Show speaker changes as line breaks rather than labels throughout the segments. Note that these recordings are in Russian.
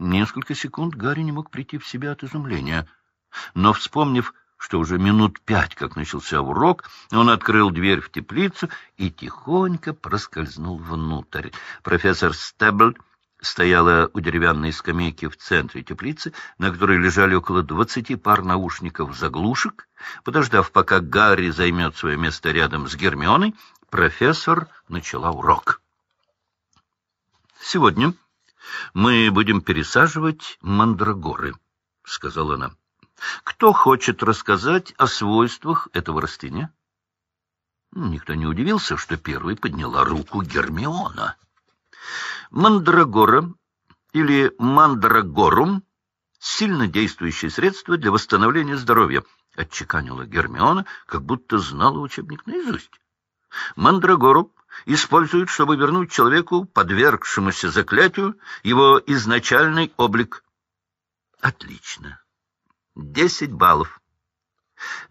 Несколько секунд Гарри не мог прийти в себя от изумления. Но, вспомнив, что уже минут пять, как начался урок, он открыл дверь в теплицу и тихонько проскользнул внутрь. Профессор Стебль стояла у деревянной скамейки в центре теплицы, на которой лежали около двадцати пар наушников-заглушек. Подождав, пока Гарри займет свое место рядом с Гермионой, профессор начала урок. «Сегодня мы будем пересаживать мандрагоры», — сказала она. «Кто хочет рассказать о свойствах этого растения?» Никто не удивился, что первой подняла руку Гермиона. Мандрагора или мандрагорум — сильно действующее средство для восстановления здоровья, — отчеканила Гермиона, как будто знала учебник наизусть. Мандрагору используют, чтобы вернуть человеку, подвергшемуся заклятию, его изначальный облик. Отлично. Десять баллов.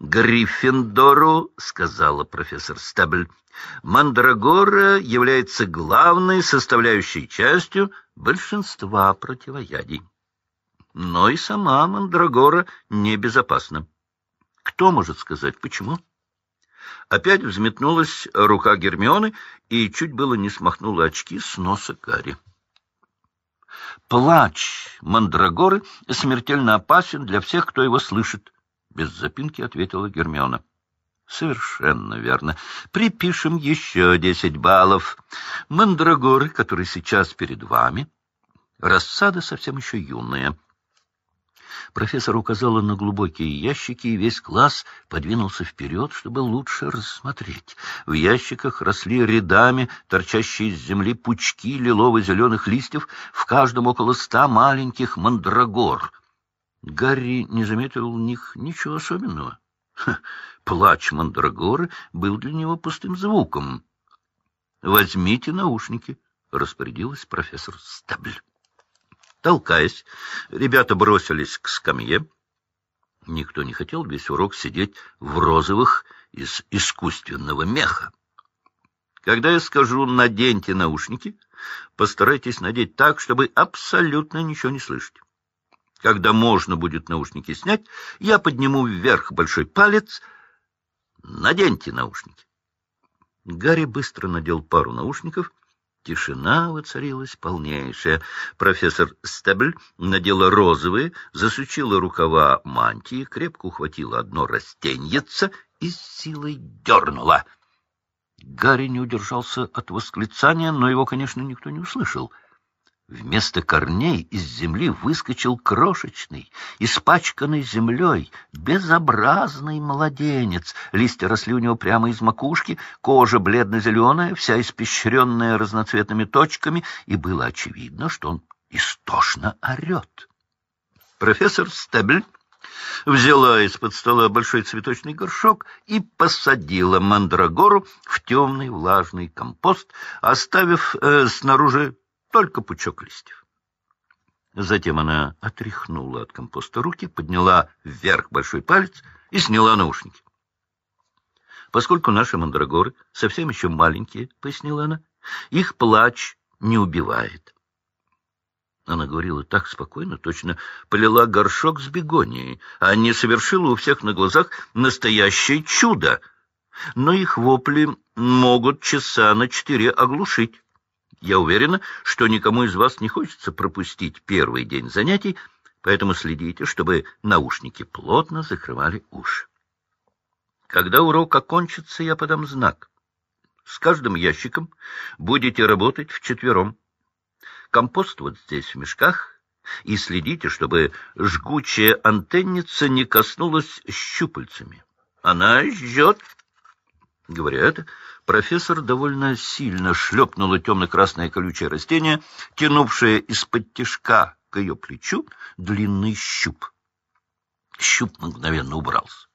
Гриффиндору, — сказала профессор Стабль, — мандрагора является главной составляющей частью большинства противоядий. Но и сама мандрагора небезопасна. Кто может сказать, почему? — Опять взметнулась рука Гермионы и чуть было не смахнула очки с носа Гарри. «Плач Мандрагоры смертельно опасен для всех, кто его слышит», — без запинки ответила Гермиона. «Совершенно верно. Припишем еще десять баллов. Мандрагоры, которые сейчас перед вами, рассада совсем еще юная». Профессор указала на глубокие ящики, и весь класс подвинулся вперед, чтобы лучше рассмотреть. В ящиках росли рядами торчащие из земли пучки лилово-зеленых листьев, в каждом около ста маленьких мандрагор. Гарри не заметил в них ничего особенного. Ха, плач мандрагоры был для него пустым звуком. — Возьмите наушники, — распорядилась профессор Стабль. Толкаясь, ребята бросились к скамье. Никто не хотел весь урок сидеть в розовых из искусственного меха. Когда я скажу «наденьте наушники», постарайтесь надеть так, чтобы абсолютно ничего не слышать. Когда можно будет наушники снять, я подниму вверх большой палец. Наденьте наушники. Гарри быстро надел пару наушников Тишина воцарилась полнейшая. Профессор Стебль надела розовые, засучила рукава мантии, крепко ухватила одно растеньице и с силой дернула. Гарри не удержался от восклицания, но его, конечно, никто не услышал — Вместо корней из земли выскочил крошечный, испачканный землей, безобразный младенец. Листья росли у него прямо из макушки, кожа бледно-зеленая, вся испещренная разноцветными точками, и было очевидно, что он истошно орет. Профессор Стебль взяла из-под стола большой цветочный горшок и посадила мандрагору в темный влажный компост, оставив э, снаружи только пучок листьев. Затем она отряхнула от компоста руки, подняла вверх большой палец и сняла наушники. «Поскольку наши мандрагоры совсем еще маленькие, — пояснила она, — их плач не убивает». Она говорила так спокойно, точно полила горшок с бегонией, а не совершила у всех на глазах настоящее чудо. Но их вопли могут часа на четыре оглушить. Я уверена, что никому из вас не хочется пропустить первый день занятий, поэтому следите, чтобы наушники плотно закрывали уши. Когда урок окончится, я подам знак. С каждым ящиком будете работать вчетвером. Компост вот здесь в мешках, и следите, чтобы жгучая антенница не коснулась щупальцами. Она ждет. Говоря это, профессор довольно сильно шлепнула темно-красное колючее растение, тянувшее из-под тишка к ее плечу длинный щуп. Щуп мгновенно убрался.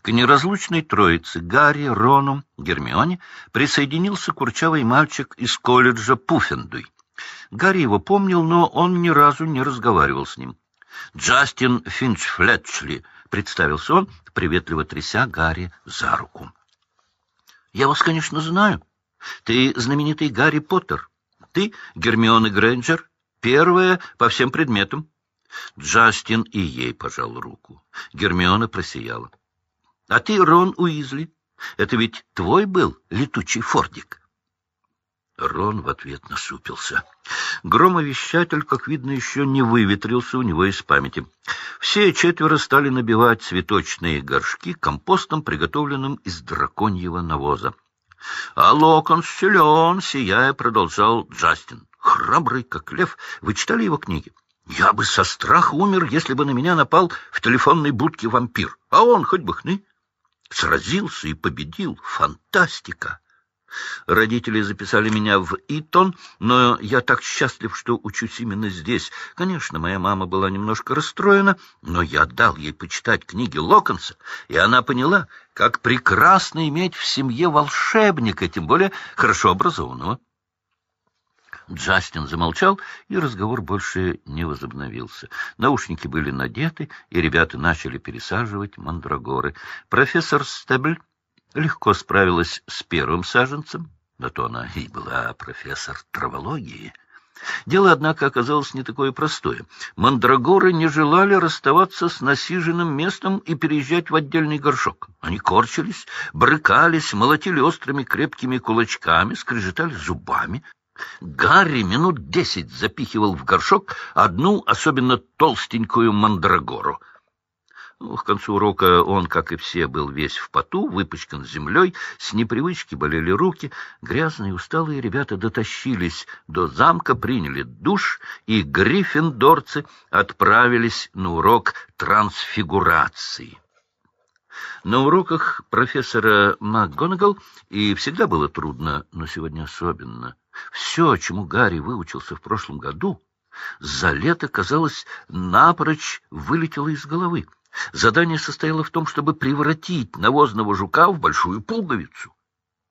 К неразлучной троице Гарри, Рону, Гермионе присоединился курчавый мальчик из колледжа Пуффендуй. Гарри его помнил, но он ни разу не разговаривал с ним. «Джастин Финч-Флетчли», — представился он, приветливо тряся Гарри за руку. Я вас, конечно, знаю. Ты знаменитый Гарри Поттер. Ты Гермиона Грэнджер, Первая по всем предметам. Джастин и ей пожал руку. Гермиона просияла. — А ты, Рон Уизли, это ведь твой был летучий фордик? Рон в ответ насупился. Громовещатель, как видно, еще не выветрился у него из памяти. Все четверо стали набивать цветочные горшки компостом, приготовленным из драконьего навоза. А Локонс силен, сияя, продолжал Джастин. Храбрый, как лев. Вы читали его книги? Я бы со страха умер, если бы на меня напал в телефонной будке вампир. А он хоть бы хны. Сразился и победил. Фантастика! Родители записали меня в Итон, но я так счастлив, что учусь именно здесь. Конечно, моя мама была немножко расстроена, но я дал ей почитать книги Локонса, и она поняла, как прекрасно иметь в семье волшебника, тем более хорошо образованного. Джастин замолчал, и разговор больше не возобновился. Наушники были надеты, и ребята начали пересаживать мандрагоры. Профессор Стебль легко справилась с первым саженцем, на то она и была профессор травологии. Дело, однако, оказалось не такое простое. Мандрагоры не желали расставаться с насиженным местом и переезжать в отдельный горшок. Они корчились, брыкались, молотили острыми крепкими кулачками, скрежетали зубами. Гарри минут десять запихивал в горшок одну особенно толстенькую мандрагору — к концу урока он, как и все, был весь в поту, выпачкан землей, с непривычки болели руки. Грязные, усталые ребята дотащились до замка, приняли душ, и гриффиндорцы отправились на урок трансфигурации. На уроках профессора МакГонагал и всегда было трудно, но сегодня особенно. Все, чему Гарри выучился в прошлом году, за лето, казалось, напрочь вылетело из головы. Задание состояло в том, чтобы превратить навозного жука в большую пуговицу.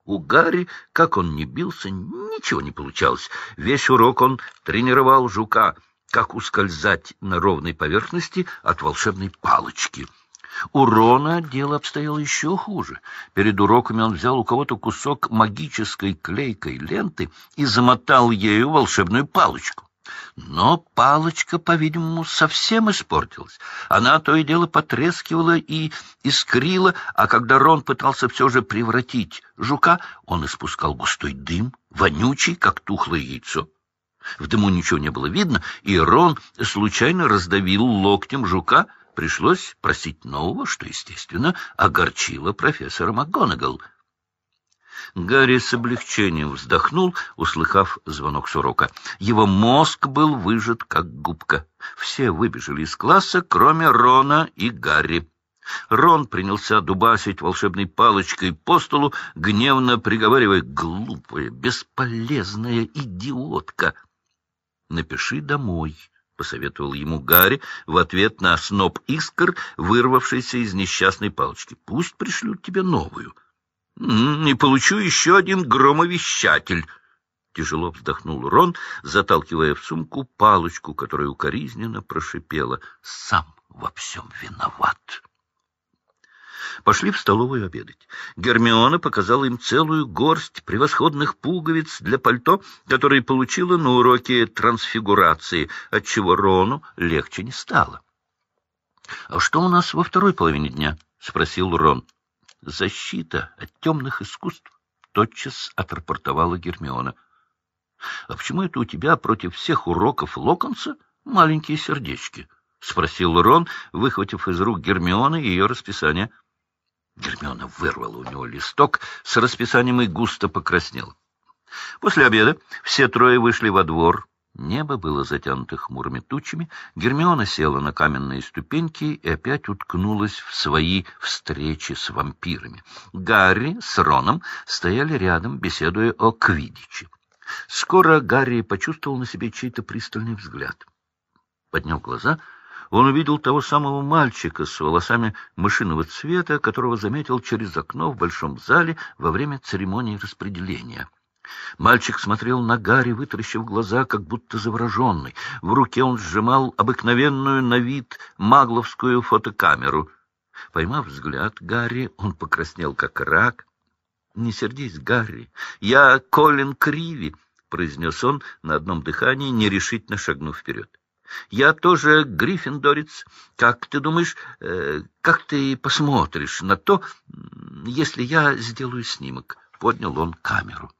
У Гарри, как он ни бился, ничего не получалось. Весь урок он тренировал жука, как ускользать на ровной поверхности от волшебной палочки. У Рона дело обстояло еще хуже. Перед уроками он взял у кого-то кусок магической клейкой ленты и замотал ею волшебную палочку. Но палочка, по-видимому, совсем испортилась. Она то и дело потрескивала и искрила, а когда Рон пытался все же превратить жука, он испускал густой дым, вонючий, как тухлое яйцо. В дыму ничего не было видно, и Рон случайно раздавил локтем жука. Пришлось просить нового, что, естественно, огорчило профессора МакГонагал — Гарри с облегчением вздохнул, услыхав звонок с урока. Его мозг был выжат, как губка. Все выбежали из класса, кроме Рона и Гарри. Рон принялся дубасить волшебной палочкой по столу, гневно приговаривая «глупая, бесполезная идиотка». «Напиши домой», — посоветовал ему Гарри в ответ на сноп искр, вырвавшийся из несчастной палочки. «Пусть пришлют тебе новую». Не получу еще один громовещатель. Тяжело вздохнул Рон, заталкивая в сумку палочку, которая укоризненно прошипела. Сам во всем виноват. Пошли в столовую обедать. Гермиона показала им целую горсть превосходных пуговиц для пальто, которые получила на уроке трансфигурации, отчего Рону легче не стало. — А что у нас во второй половине дня? — спросил Рон защита от темных искусств, — тотчас отрапортовала Гермиона. — А почему это у тебя против всех уроков Локонса маленькие сердечки? — спросил Рон, выхватив из рук Гермионы ее расписание. Гермиона вырвала у него листок с расписанием и густо покраснела. После обеда все трое вышли во двор, Небо было затянуто хмурыми тучами, Гермиона села на каменные ступеньки и опять уткнулась в свои встречи с вампирами. Гарри с Роном стояли рядом, беседуя о Квидиче. Скоро Гарри почувствовал на себе чей-то пристальный взгляд. Подняв глаза, он увидел того самого мальчика с волосами мышиного цвета, которого заметил через окно в большом зале во время церемонии распределения. Мальчик смотрел на Гарри, вытаращив глаза, как будто завороженный. В руке он сжимал обыкновенную на вид магловскую фотокамеру. Поймав взгляд Гарри, он покраснел, как рак. — Не сердись, Гарри, я Колин Криви, произнес он на одном дыхании, нерешительно шагнув вперед. Я тоже гриффиндорец. Как ты думаешь, э, как ты посмотришь на то, если я сделаю снимок? Поднял он камеру.